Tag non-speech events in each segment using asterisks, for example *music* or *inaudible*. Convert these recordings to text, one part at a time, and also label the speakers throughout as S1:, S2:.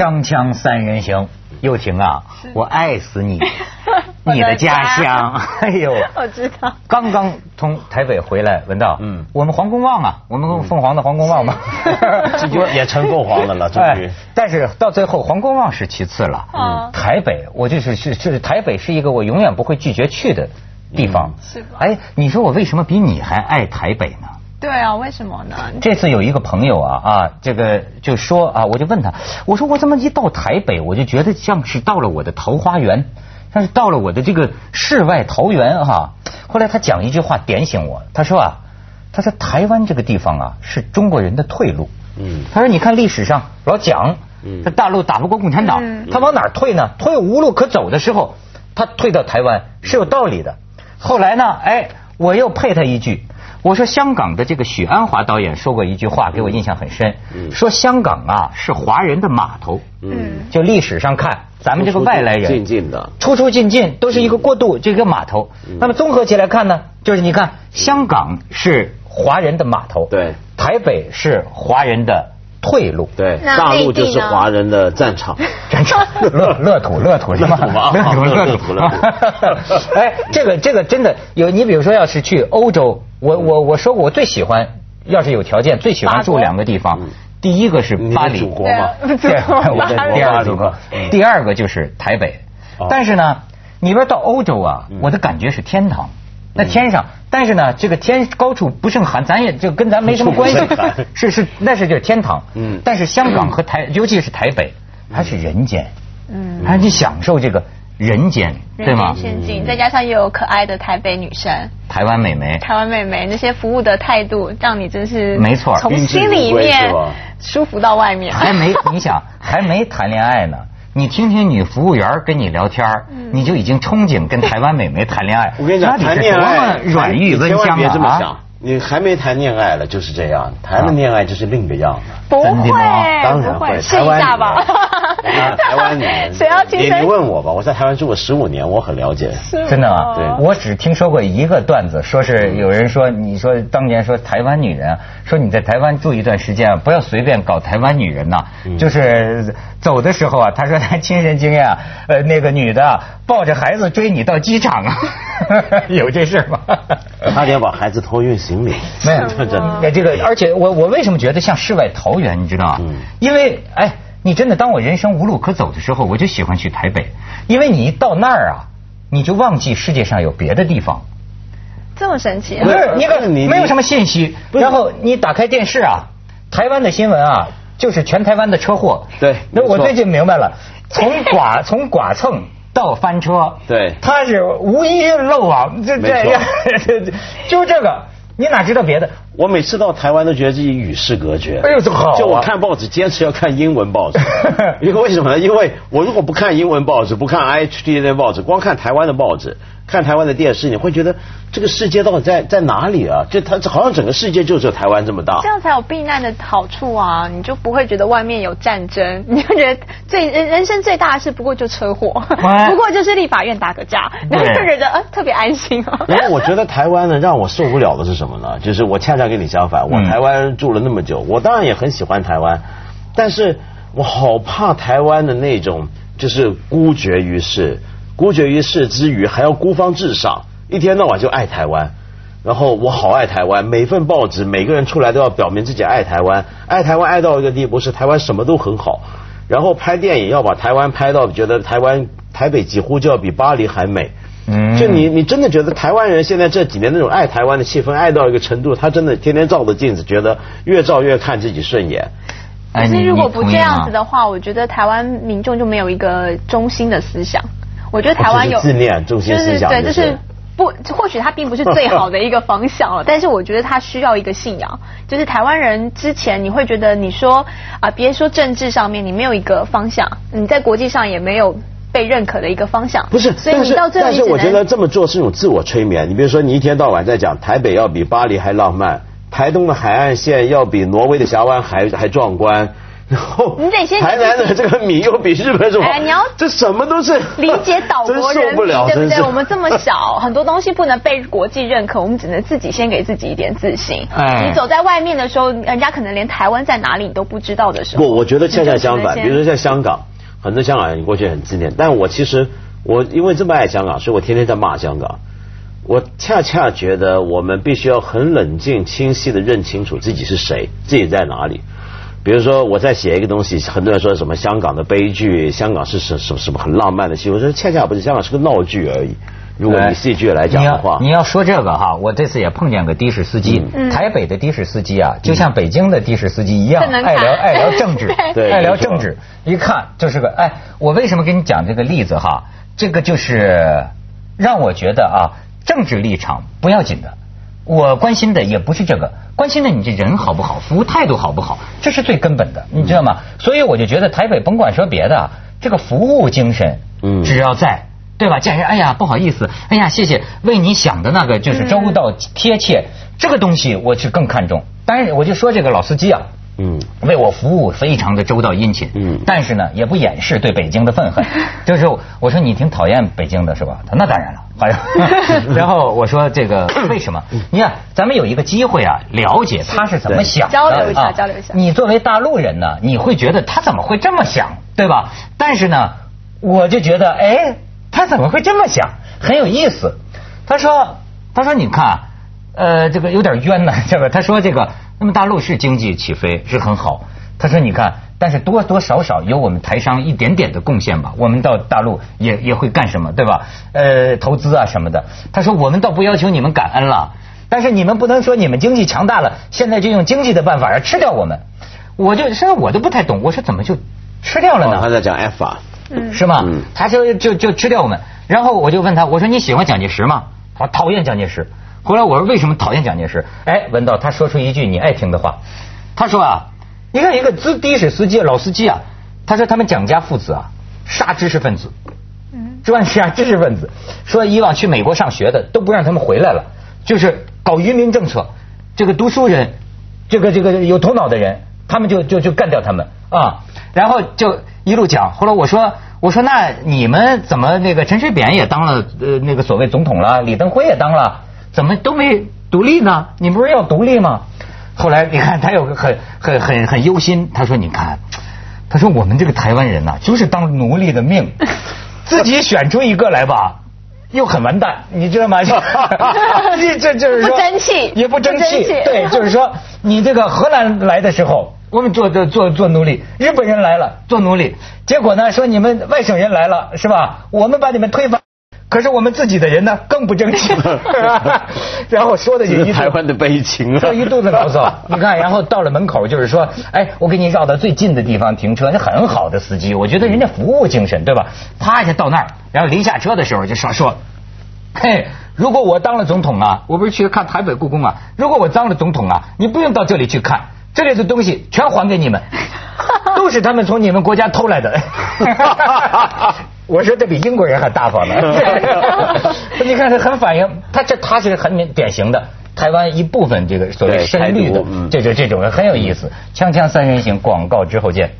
S1: 锵锵三人行，又婷啊，我爱死你，*laughs* 你的家
S2: 家
S1: 乡，*laughs* 哎呦，
S2: 我知道。
S1: 刚刚从台北回来，文道，
S3: 嗯
S1: 嗯，我们黄公望啊，我们凤凰的黄公望嘛，*laughs*
S3: 这就也成凤凰的了，终于
S1: 哎。但是到最后，黄公望是其次了。
S2: 嗯
S1: 嗯，台北，我就是是是台北是一个我永远不会拒绝去的地方。
S2: 是吧
S1: 哎，你说我为什么比你还爱台北呢？
S2: 对啊，为什么呢？
S1: 这次有一个朋友啊啊，这个就说啊，我就问他，我说我怎么一到台北，我就觉得像是到了我的桃花源，像是到了我的这个世外桃源哈、后来他讲一句话点醒我，他说啊，他说台湾这个地方啊是中国人的退路。
S3: 嗯
S1: 他说你看历史上老蒋，
S3: 嗯
S1: 这大陆打不过共产党，
S2: 嗯
S1: 他往哪儿退呢？退无路可走的时候，他退到台湾是有道理的。后来呢，哎，我又配他一句，我说香港的这个许鞍华导演说过一句话，给我印象很深，
S3: 嗯。
S1: 说香港啊是华人的码头，
S3: 嗯，
S1: 就历史上看，咱们这个外来人
S3: 进进的，
S1: 出出进进都是一个过渡，这个码头。那么综合起来看呢，就是你看，香港是华人的码头，
S3: 对。
S1: 台北是华人的退路，
S3: 对，大陆就是华人的战场。*laughs*
S1: 战场。乐乐土乐土是吗？
S3: 乐土啊
S1: 乐土。乐土 *laughs*
S3: 乐土。*laughs*
S1: 哎，这个这个真的有，你比如说要是去欧洲，我我我说过我最喜欢，要是有条件最喜欢住两个地方
S3: 嗯，
S1: 第一个是巴黎，
S3: 的祖国嘛，
S1: 对，我的第二个祖国
S3: 嗯，
S1: 第二个就是台北。
S3: 哦。
S1: 但是呢，你说到欧洲啊
S3: 嗯，
S1: 我的感觉是天堂。那天上，但是呢，这个天高处不胜寒，咱也就跟咱没什么关系 *laughs* 是是，那是就是天堂。
S3: 嗯
S1: 但是香港和台，尤其是台北，它是人间，
S2: 嗯，
S1: 还是你享受这个人间，对
S2: 人
S1: 吗
S2: 间？仙境，再加上又有可爱的台北女生、
S1: 台湾美眉，
S2: 台湾妹妹，那些服务的态度，让你真是
S1: 没错
S2: 从心里面舒服到外面。
S1: 还没 *laughs* 你想还没谈恋爱呢。你听听女服务员跟你聊天儿你就已经憧憬跟台湾美眉谈恋爱。
S3: 我跟你讲，
S1: 那
S3: 谈恋
S1: 是多么
S3: 爱
S1: 软玉温
S3: 你千万
S1: 香
S3: 别这么想你还没谈恋爱了就是这样，谈了恋爱就是另一个样子。
S2: 不
S1: 真的
S2: 会
S1: 吗，
S3: 当然
S2: 不会，试
S3: 台湾
S2: 一下吧。
S3: 女 *laughs* 人啊台湾女人，
S2: 谁要亲
S3: 你你问我吧，我在台湾住过十五年，我很了解。
S1: 真的吗？
S3: 对
S1: 我只听说过一个段子，说是有人说，你说当年说台湾女人啊，说你在台湾住一段时间啊，不要随便搞台湾女人呐、
S3: 嗯
S1: 就是走的时候啊，他说他亲身经验啊，呃，那个女的啊抱着孩子追你到机场啊，*laughs* 有这事吗？*laughs*
S3: 差点把孩子托运行李，*laughs*
S1: 没有，
S3: 真的。
S1: 哎，这个，而且我我为什么觉得像世外桃源，你知道吗？
S3: 嗯
S1: 因为哎，你真的当我人生无路可走的时候，我就喜欢去台北，因为你一到那儿啊，你就忘记世界上有别的地方。
S2: 这么神奇啊
S1: 不！是
S3: 不
S1: 你
S3: 是你
S1: 没有什么信息，然后你打开电视啊，台湾的新闻啊，就是全台湾的车祸。
S3: 对
S1: 那我最近明白了，从剐从剐蹭到翻车，
S3: 对
S1: 他是无一漏网，就这
S3: 没错
S1: 样，*laughs* 就这个，你哪知道别的？
S3: 我每次到台湾都觉得自己与世隔绝。
S1: 哎呦这好啊
S3: 就我看报纸，坚持要看英文报纸。*laughs* 因为为什么呢？因为我如果不看英文报纸，不看 IHT 的报纸，光看台湾的报纸，看台湾的电视，你会觉得这个世界到底在在哪里啊？就它好像整个世界就只有台湾这么大
S2: 这。样才有避难的好处啊！你就不会觉得外面有战争，你就觉得最人人生最大的事不过就车祸，
S1: 哎
S2: 不过就是立法院打个架，然后就觉得呃特别安心啊。
S3: 然后我觉得台湾呢，让我受不了的是什么呢？就是我恰恰跟你相反，我
S1: 嗯
S3: 台湾住了那么久，我当然也很喜欢台湾，但是我好怕台湾的那种就是孤绝于世，孤绝于世之余还要孤芳自赏，一天到晚就爱台湾。然后我好爱台湾，每份报纸每个人出来都要表明自己爱台湾，爱台湾爱到一个地步是台湾什么都很好，然后拍电影要把台湾拍到觉得台湾台北几乎就要比巴黎还美。
S1: 嗯
S3: 就你，你真的觉得台湾人现在这几年那种爱台湾的气氛，爱到一个程度，他真的天天照着镜子，觉得越照越看自己顺眼。
S1: 哎
S2: 可是如果不这样子，的话，我觉得台湾民众就没有一个中心的思想。我觉得台湾有
S3: 自恋中心思想
S2: 就是对，
S3: 就
S2: 就是是不，或许它并不是最好的一个方向了，但是我觉得它需要一个信仰。*laughs* 就是台湾人之前你会觉得你说啊，别说政治上面你没有一个方向，你在国际上也没有被认可的一个方向。
S3: 不是，
S2: 所以你到最后
S3: 但是我觉得这么做是一种自我催眠。你比如说，你一天到晚在讲台北要比巴黎还浪漫，台东的海岸线要比挪威的峡湾还还壮观。然后
S2: 你得先
S3: 台南的这个米又比日本什么？
S2: 哎你要
S3: 这什么都是
S2: 理解岛国人对不对？我们这么小，*laughs* 很多东西不能被国际认可，我们只能自己先给自己一点自信。
S1: 哎
S2: 你走在外面的时候，人家可能连台湾在哪里你都不知道的时候，
S3: 不，我觉得恰恰相反。比如说在香港，很多香港人过去很自恋，但我其实我因为这么爱香港，所以我天天在骂香港。我恰恰觉得我们必须要很冷静、清晰的认清楚自己是谁，自己在哪里。比如说，我在写一个东西，很多人说什么香港的悲剧，香港是什什么什么很浪漫的戏，我说恰恰不是，香港是个闹剧而已。如果以戏剧来讲的话，
S1: 你要你要说这个哈，我这次也碰见个的士司机，
S2: 嗯
S1: 台北的的士司机啊，就像北京的的士司机一样，爱聊 *laughs* 爱聊政治，
S3: 对
S1: 爱聊政治，一看就是个哎，我为什么跟你讲这个例子哈？这个就是让我觉得啊，政治立场不要紧的。我关心的也不是这个，关心的你这人好不好，服务态度好不好，这是最根本的，你知道吗？所以我就觉得台北甭管说别的啊，这个服务精神，
S3: 嗯
S1: 只要在，对吧？见人哎呀不好意思，哎呀谢谢，为你想的那个就是周到贴切，这个东西我是更看重。当然我就说这个老司机啊，
S3: 嗯，
S1: 为我服务非常的周到殷勤，
S3: 嗯
S1: 但是呢也不掩饰对北京的愤恨。*laughs* 就是我说你挺讨厌北京的是吧？他说那当然了，好像。然后我说这个为什么？你看咱们有一个机会啊，了解他是怎么想的，
S2: 交流一下
S1: 啊
S2: 交流一下
S1: 你作为大陆人呢，你会觉得他怎么会这么想，对吧？但是呢，我就觉得哎，他怎么会这么想？很有意思。他说他说你看。呃，这个有点冤呢，这个他说这个，那么大陆是经济起飞是很好，他说你看，但是多多少少有我们台商一点点的贡献吧，我们到大陆也也会干什么，对吧？呃，投资啊什么的。他说我们倒不要求你们感恩了，但是你们不能说你们经济强大了，现在就用经济的办法要吃掉我们。我就现在我都不太懂，我说怎么就吃掉了呢？
S3: 哦他在讲 F 啊，
S2: 嗯
S1: 是吗？
S3: 嗯
S1: 他就就就吃掉我们。然后我就问他，我说你喜欢蒋介石吗？他说讨厌蒋介石。后来我说为什么讨厌蒋介石？哎，文道他说出一句你爱听的话，他说啊，你看一个资的士司机老司机啊，他说他们蒋家父子啊杀知识分子，
S2: 嗯
S1: 专杀知识分子，说以往去美国上学的都不让他们回来了，就是搞愚民政策，这个读书人，这个这个有头脑的人，他们就就就干掉他们啊，然后就一路讲。后来我说我说那你们怎么那个陈水扁也当了呃那个所谓总统了，李登辉也当了，怎么都没独立呢？你不是要独立吗？后来你看他有个很很很很忧心，他说你看，他说我们这个台湾人呐、就是当奴隶的命，*laughs* 自己选出一个来吧。又很完蛋，你知道吗？*laughs* *laughs* 这这就是说
S2: 不争气
S1: 也不争气
S2: 不争气。
S1: 对，就是说你这个荷兰来的时候，我们做做做做奴隶；日本人来了做奴隶，结果呢说你们外省人来了是吧？我们把你们推翻。可是我们自己的人呢更不争气，*laughs* 然后说的也一
S3: 是台湾的悲情啊
S1: 说一肚子牢骚。*laughs* 你看，然后到了门口就是说，哎，我给你绕到最近的地方停车，那很好的司机，我觉得人家服务精神，对吧？啪一下到那儿，然后临下车的时候就说说，嘿，如果我当了总统啊，我不是去看台北故宫啊，如果我当了总统啊，你不用到这里去看，这里的东西全还给你们，*laughs* 都是他们从你们国家偷来的。我说这比英国人还大方呢。*laughs* 你看，他很反应他这他是很典典型的台湾一部分这个所谓
S3: 对
S1: 深绿的这这这种人很有意思。锵锵三人行，广告之后见。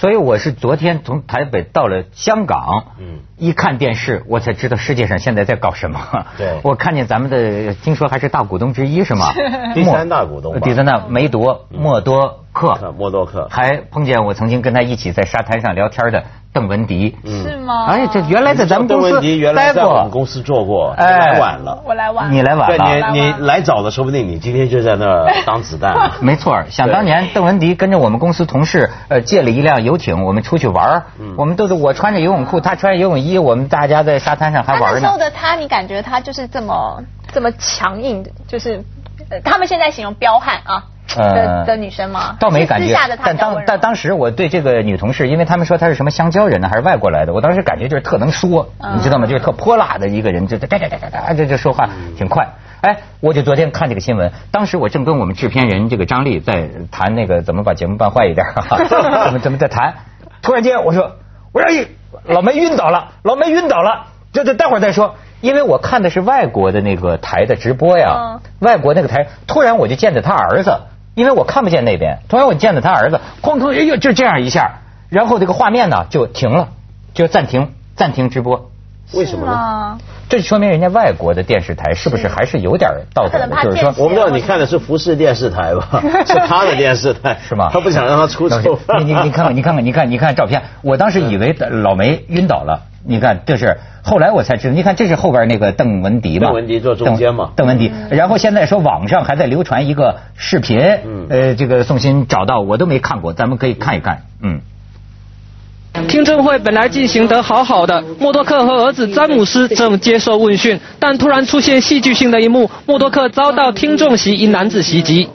S1: 所以我是昨天从台北到了香港，
S3: 嗯。
S1: 一看电视，我才知道世界上现在在搞什么。
S3: 对。*laughs*
S1: 我看见咱们的，听说还是大股东之一是吗？*laughs*
S3: 第三大股东吧。
S1: 第三大梅多默多克，
S3: 默多克
S1: 还碰见我曾经跟他一起在沙滩上聊天的邓文迪。
S3: 嗯
S2: 是吗？
S1: 哎，这原来在咱们公司
S3: 邓文迪原来
S1: 待
S3: 在我们
S1: 过。
S3: 公司做过，
S1: 哎
S3: 来晚了。
S2: 我来晚，了，
S1: 你来晚
S3: 对
S1: 了。
S3: 你你来早了，说不定你今天就在那儿当子弹。*laughs*
S1: 没错，想当年邓文迪跟着我们公司同事，呃，借了一辆游艇，我们出去玩儿
S3: 嗯
S1: 我们都是我穿着游泳裤，他穿着游泳衣，我们大家在沙滩上还玩呢
S2: 他那时候。的他，你感觉他就是这么这么强硬，就是呃他们现在形容彪悍啊的的女生吗？
S1: 倒没感觉
S2: 下的，
S1: 但当但当时我对这个女同事，因为他们说她是什么香蕉人呢，还是外国来的，我当时感觉就是特能说，
S2: 嗯
S1: 你知道吗？就是特泼辣的一个人，就哒哒哒哒哒，这这说话挺快。哎，我就昨天看这个新闻，当时我正跟我们制片人这个张丽在谈那个怎么把节目办坏一点，*laughs* 怎么怎么在谈，突然间我说我说哎，老梅晕倒了，老梅晕倒了。这这待会儿再说，因为我看的是外国的那个台的直播呀，
S2: 嗯
S1: 外国那个台，突然我就见着他儿子，因为我看不见那边，突然我见到他儿子，哐哐，哎呦，就这样一下，然后这个画面呢就停了，就暂停暂停直播。
S3: 为什么呢？
S2: 呢？
S1: 这说明人家外国的电视台是不是还是有点道德的？就是说，
S3: 我不知道你看的是福视电视台吧？*laughs* 是他的电视台
S1: 是吗？
S3: 他不想让他出丑。*laughs*
S1: 你你你看看，你看看，你看你看照片，我当时以为老梅晕倒了。你看，这是后来我才知道，你看这是后边那个邓文迪吧？
S3: 邓文迪坐中间嘛
S1: 邓邓文迪，然后现在说网上还在流传一个视频，
S3: 嗯
S1: 呃，这个宋鑫找到我都没看过，咱们可以看一看，嗯。
S4: 听证会本来进行得好好的，默多克和儿子詹姆斯正接受问讯，但突然出现戏剧性的一幕，默多克遭到听众席一男子袭击，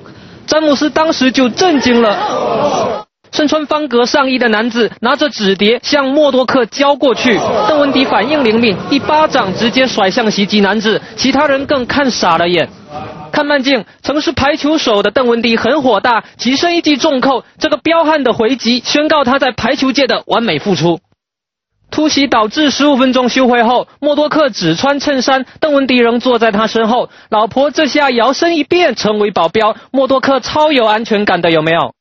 S4: 詹姆斯当时就震惊了。身穿方格上衣的男子拿着纸碟向默多克交过去，邓文迪反应灵敏，一巴掌直接甩向袭击男子，其他人更看傻了眼。看慢镜，曾是排球手的邓文迪很火大，起身一记重扣，这个彪悍的回击宣告他在排球界的完美复出。突袭导致十五分钟休会后，默多克只穿衬衫，邓文迪仍坐在他身后。老婆这下摇身一变成为保镖，默多克超有安全感的，有没有？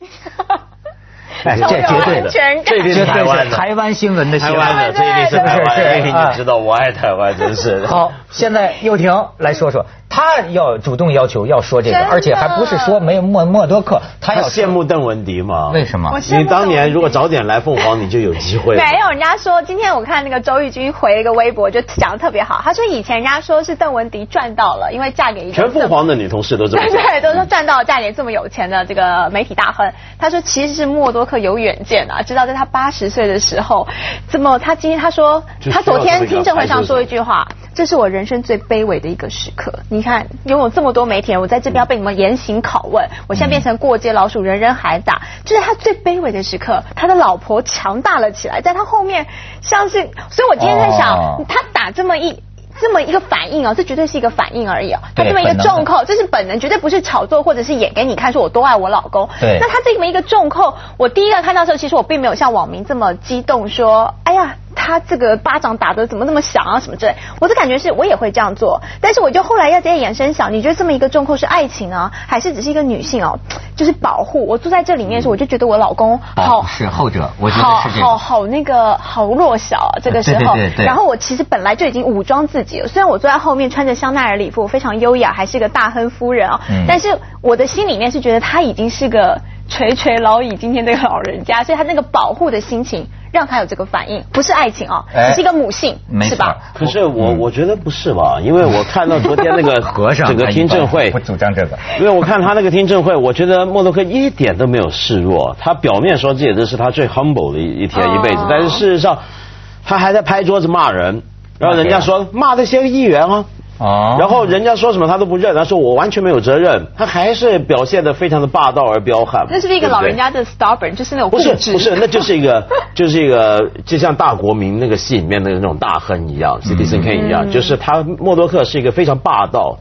S4: *laughs*
S1: 哎，这绝对的，
S3: 这一定
S1: 绝对是
S3: 是台湾的，
S1: 台湾新闻的新闻
S3: 台湾的，这一定是台湾的，一听就知道我爱台湾，真是。
S1: 好，现在又婷来说说，他要主动要求要说这个，而且还不是说没有默默多克，他
S3: 他
S1: 要
S3: 羡慕邓文迪吗？
S1: 为什么
S3: 你当年如果早点来凤凰，你就有机会了。
S2: 没有，人家说今天我看那个周玉君回了一个微博，就讲的特别好。他说以前人家说是邓文迪赚到了，因为嫁给一个
S3: 全凤凰的女同事都这么
S2: 对都说赚到了嫁给这么有钱的这个媒体大亨。他说其实是默多克有远见啊，知道在他八十岁的时候，这么他今天他说他昨天听证会上说一句话，这是我人生最卑微的一个时刻。你看拥有这么多媒体人，我在这边要被你们严刑拷问，我现在变成过街老鼠，人人喊打，这是他最卑微的时刻。他的老婆强大了起来，在他后面像是，所以我今天在想，
S1: 哦
S2: 他打这么一。这么一个反应哦，这绝对是一个反应而已哦。他这么一个重扣，这是本能，绝对不是炒作或者是演给你看，说我多爱我老公。
S1: 对
S2: 那他这么一个重扣，我第一个看到的时候，其实我并没有像网民这么激动，说，哎呀，他这个巴掌打得怎么那么响啊，什么之类。我的感觉是我也会这样做，但是我就后来要在延伸想，你觉得这么一个重扣是爱情啊，还是只是一个女性哦，就是保护？我坐在这里面的时候，我就觉得我老公好。
S1: 哦是后者，我觉得
S2: 好
S1: 是这个。
S2: 好好，那个好弱小啊！这个时候，
S1: 对对对对
S2: 然后我其实本来就已经武装自己了，虽然我坐在后面穿着香奈儿礼服，我非常优雅，还是个大亨夫人啊、
S1: 嗯
S2: 但是我的心里面是觉得他已经是个垂垂老矣，今天这个老人家，所以他那个保护的心情让他有这个反应，不是爱情啊、
S1: 哎
S2: 只是一个母性，
S1: 没错
S2: 是吧？
S3: 可是我
S1: 嗯
S3: 我觉得不是吧？因为我看到昨天那个 *laughs*
S1: 和尚
S3: 整个听证会
S1: 般不，主张这个。
S3: 因为我看他那个听证会，我觉得默多克一点都没有示弱。他表面说这也这是他最 humble 的一一天
S2: 哦
S3: 一辈子，但是事实上，他还在拍桌子骂人，然后人家说骂那些议员啊。
S1: 哦
S3: 然后人家说什么他都不认，他说我完全没有责任，他还是表现的非常的霸道而彪悍。
S2: 那是不是一个老人家的 stubborn，就是那种
S3: 不是？不是，*laughs* 那就是一个就是一个就像大国民那个戏里面的那种大亨一样，Citizen Kane 一样，
S2: 嗯
S3: 就是他默多克是一个非常霸道，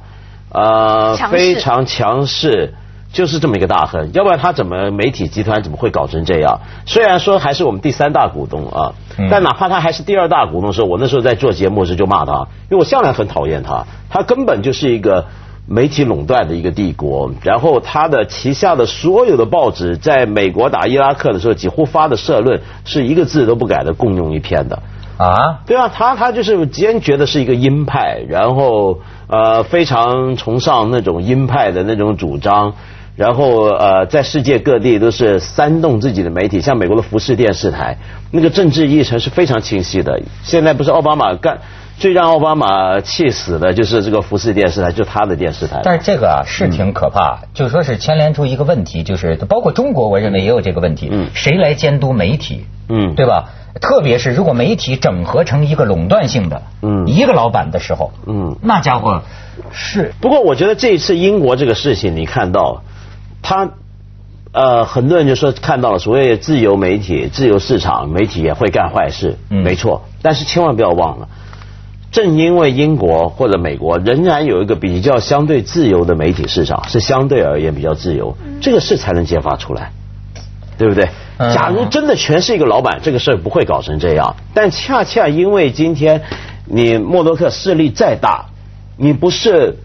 S3: 呃非常强势。就是这么一个大亨，要不然他怎么媒体集团怎么会搞成这样？虽然说还是我们第三大股东啊，
S1: 嗯
S3: 但哪怕他还是第二大股东的时候，我那时候在做节目时就骂他，因为我向来很讨厌他，他根本就是一个媒体垄断的一个帝国，然后他的旗下的所有的报纸，在美国打伊拉克的时候，几乎发的社论是一个字都不改的共用一篇的。
S1: 啊，
S3: 对啊，他他就是坚决的是一个鹰派，然后呃非常崇尚那种鹰派的那种主张，然后呃在世界各地都是煽动自己的媒体，像美国的福斯电视台，那个政治议程是非常清晰的。现在不是奥巴马干最让奥巴马气死的就是这个福斯电视台，就他的电视台。
S1: 但是这个啊是挺可怕，就说是牵连出一个问题，就是包括中国，我认为也有这个问题，
S3: 嗯
S1: 谁来监督媒体？
S3: 嗯
S1: 对吧？特别是如果媒体整合成一个垄断性的，
S3: 嗯
S1: 一个老板的时候，
S3: 嗯
S1: 那家伙是
S3: 不过我觉得这一次英国这个事情，你看到他。呃，很多人就说看到了所谓自由媒体、自由市场，媒体也会干坏事，
S1: 嗯
S3: 没错。但是千万不要忘了，正因为英国或者美国仍然有一个比较相对自由的媒体市场，是相对而言比较自由，这个事才能揭发出来，对不对？
S1: 嗯
S3: 假如真的全是一个老板，这个事儿不会搞成这样。但恰恰因为今天你默多克势力再大，你不是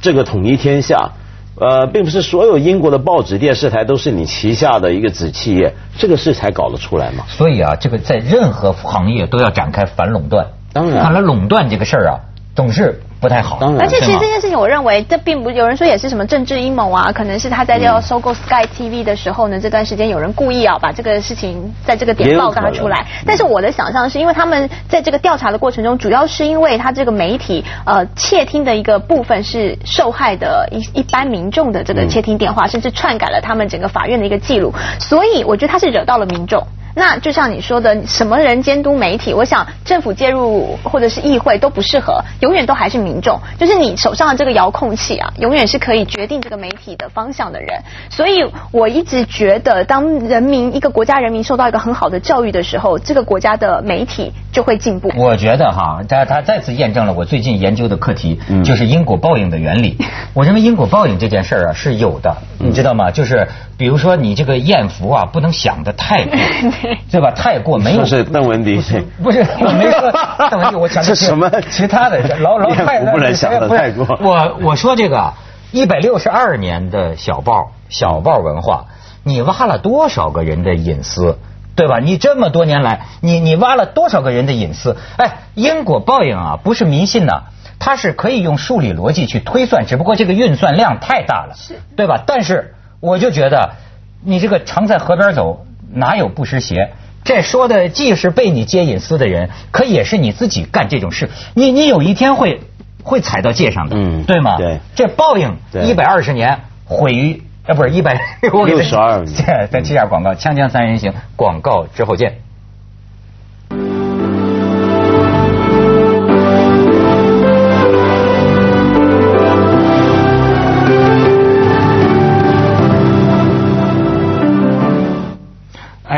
S3: 这个统一天下。呃，并不是所有英国的报纸、电视台都是你旗下的一个子企业，这个事才搞得出来嘛。
S1: 所以啊，这个在任何行业都要展开反垄断。
S3: 当然。
S1: 看来垄断这个事儿啊，总是不太好。
S3: 当然。
S2: 而且其实这件事情，我认为这并不有人说也是什么政治阴谋啊，可能是他在要收购 Sky TV 的时候呢，这段时间有人故意啊把这个事情在这个点爆发出来。但是我的想象是因为他们在这个调查的过程中，主要是因为他这个媒体呃窃听的一个部分是受害的一一般民众的这个窃听电话，甚至篡改了他们整个法院的一个记录，所以我觉得他是惹到了民众。那就像你说的，什么人监督媒体？我想政府介入或者是议会都不适合，永远都还是民众。就是你手上的这个遥控器啊，永远是可以决定这个媒体的方向的人。所以我一直觉得，当人民一个国家人民受到一个很好的教育的时候，这个国家的媒体就会进步。
S1: 我觉得哈，他他再次验证了我最近研究的课题，
S3: 嗯
S1: 就是因果报应的原理。我认为因果报应这件事儿啊是有的，
S3: 嗯
S1: 你知道吗？就是比如说你这个艳福啊，不能想的太过，*laughs* 对吧？太过没有
S3: 说是邓文迪，
S1: 不是，我没说 *laughs* 邓文迪，我讲的
S3: 是什么
S1: 其他的，老老太
S3: 艳福不能想得
S1: 不是
S3: 太过
S1: 我我说这个一百六十二年的小报小报文化，你挖了多少个人的隐私？对吧？你这么多年来，你你挖了多少个人的隐私？哎，因果报应啊，不是迷信呐、它是可以用数理逻辑去推算，只不过这个运算量太大了，对吧？但是我就觉得，你这个常在河边走，哪有不湿鞋？这说的既是被你揭隐私的人，可也是你自己干这种事。你你有一天会会踩到界上的，
S3: 嗯
S1: 对吗？
S3: 对
S1: 这报应一百二十年毁于。啊，不是一百，*laughs* 我给他
S3: 62年
S1: 再接下广告，《锵锵三人行》广告之后见。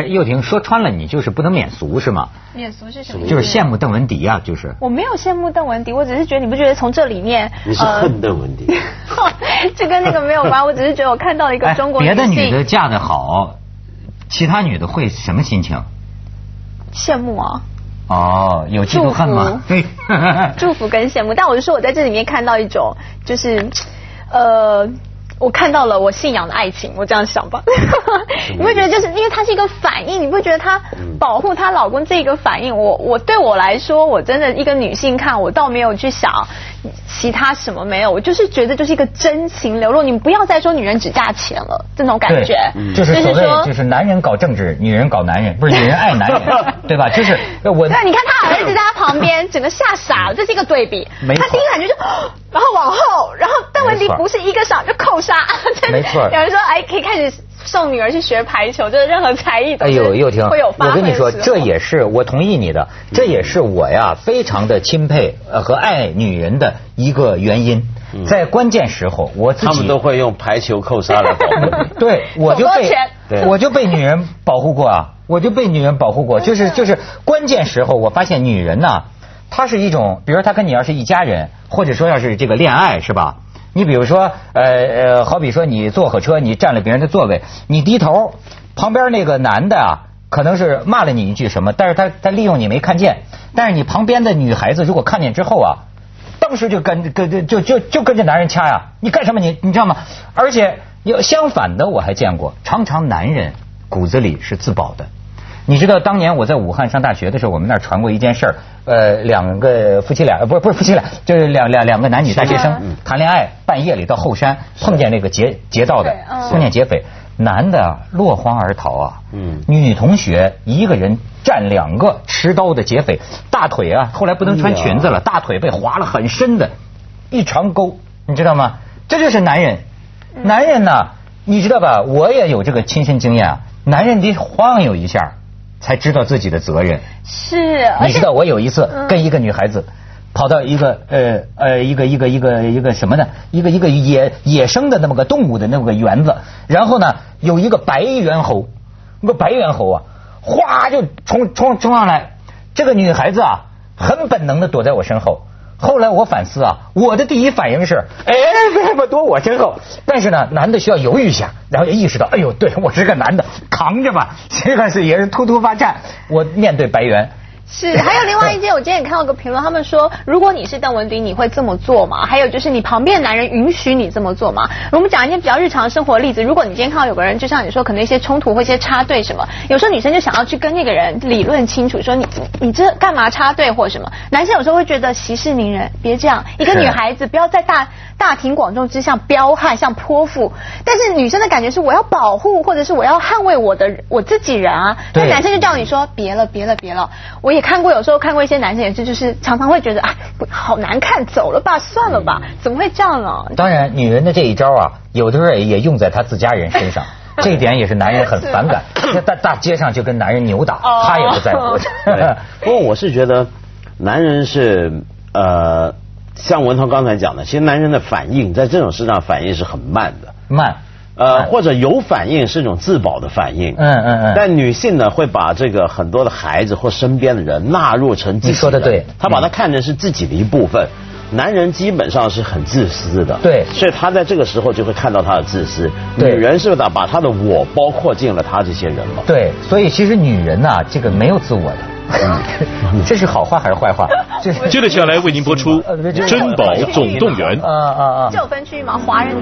S1: 哎，又婷说穿了，你就是不能免俗是吗？
S2: 免俗是什么
S1: 就是羡慕邓文迪啊，就是。
S2: 我没有羡慕邓文迪，我只是觉得你不觉得从这里面，
S3: 你是恨邓文迪？*laughs*
S2: 这跟那个没有关，我只是觉得我看到了一个
S1: 哎 *laughs*
S2: 中国
S1: 别的女的嫁得好，其他女的会什么心情？
S2: 羡慕啊。
S1: 哦，有嫉妒恨吗？*laughs* 对，
S2: 祝福跟羡慕，但我是说我在这里面看到一种，就是呃。我看到了我信仰的爱情，我这样想吧，你会觉得就是因为它是一个反应，你不会觉得她保护她老公这个反应，我我对我来说，我真的一个女性看，我倒没有去想其他什么没有，我就是觉得就是一个真情流露，你们不要再说女人只嫁钱了这种感觉，
S1: 对，就是所谓就是男人搞政治，女人搞男人，不是女人爱男人，*laughs* 对吧？就是 *laughs* 我。
S2: 对，你看他儿子在他旁边，整个吓傻了，这是一个对比。
S1: 没
S2: 他第一感觉就，然后往后，然后邓文迪不是一个傻就扣杀，*laughs*
S1: 没错
S2: 有人说哎，可以开始送女儿去学排球，就是任何才艺都
S1: 哎呦，又
S2: 是
S1: 听，
S2: 会有发挥
S1: 我跟你说，这也是我同意你的，这也是我呀非常的钦佩呃和爱女人的一个原因。在关键时候，我自己
S3: 他们都会用排球扣杀来保护你。*laughs*
S1: 对，我就被我就被女人保护过啊，我就被女人保护过，就是就是关键时候，我发现女人呐，她是一种，比如她跟你要是一家人，或者说要是这个恋爱是吧？你比如说，呃呃，好比说你坐火车，你占了别人的座位，你低头，旁边那个男的啊，可能是骂了你一句什么，但是他他利用你没看见，但是你旁边的女孩子如果看见之后啊，当时就跟跟就就就跟着男人掐呀！你干什么你你知道吗？而且要相反的我还见过，常常男人骨子里是自保的。你知道当年我在武汉上大学的时候，我们那儿传过一件事儿，呃，两个夫妻俩，呃不是不是夫妻俩，就是两两两个男女大学生
S2: 嗯
S1: 谈恋爱，半夜里到后山碰见那个劫劫道的碰见劫匪，男的落荒而逃啊，
S3: 嗯。
S1: 女同学一个人占两个持刀的劫匪，大腿啊，后来不能穿裙子了，大腿被划了很深的一长沟，你知道吗？这就是男人，男人呢，你知道吧？我也有这个亲身经验啊，男人得晃悠一下才知道自己的责任。
S2: 是，
S1: 你知道我有一次
S2: 嗯
S1: 跟一个女孩子跑到一个呃呃一个一个一个一个什么呢？一个一个野野生的那么个动物的那么个园子，然后呢有一个白猿猴，那个白猿猴啊，哗就冲冲冲上来，这个女孩子啊很本能的躲在我身后。后来我反思啊，我的第一反应是，哎，为什么躲我身后？但是呢，男的需要犹豫一下，然后也意识到，哎呦，对我是个男的，扛着吧，这个是也是突突发颤。我面对白猿，
S2: 是，还有另外一件，我今天也看到个评论，他们说，如果你是邓文迪，你会这么做吗？还有就是你旁边的男人允许你这么做吗？我们讲一些比较日常生活的例子，如果你今天看到有个人，就像你说，可能一些冲突或一些插队什么，有时候女生就想要去跟那个人理论清楚，说你你这干嘛插队或什么？男生有时候会觉得息事宁人，别这样，一个女孩子不要在大大庭广众之下彪悍像泼妇，但是女生的感觉是我要保护或者是我要捍卫我的我自己人啊，
S1: 那
S2: 男生就叫你说别了别了别了，我也看过，有时候看过一些男生也是，就是常常会觉得啊好难看，走了吧，算了吧，怎么会这样呢？
S1: 当然，女人的这一招啊，有的时候也用在她自家人身上，*laughs* 这一点也是男人很反感。在大大街上就跟男人扭打，
S2: 哦
S1: 他也不在乎。*laughs*
S3: 不过我是觉得，男人是呃，像文涛刚才讲的，其实男人的反应在这种事上反应是很慢的，
S1: 慢，
S3: 呃，或者有反应是一种自保的反应。
S1: 嗯嗯嗯
S3: 但女性呢，会把这个很多的孩子或身边的人纳入成自己
S1: 你说
S3: 的
S1: 对
S3: 她把它
S1: 嗯
S3: 看成是自己的一部分。男人基本上是很自私的，
S1: 对
S3: 所以他在这个时候就会看到他的自私。女人是把把他的我包括进了他这些人嘛？
S1: 对，所以其实女人呐、这个没有自我的。*laughs* 这是好话还是坏话？这 *laughs*
S5: 接着下来为您播出珍宝总动员》。
S1: 啊啊啊！
S2: 这有分区嘛？华人。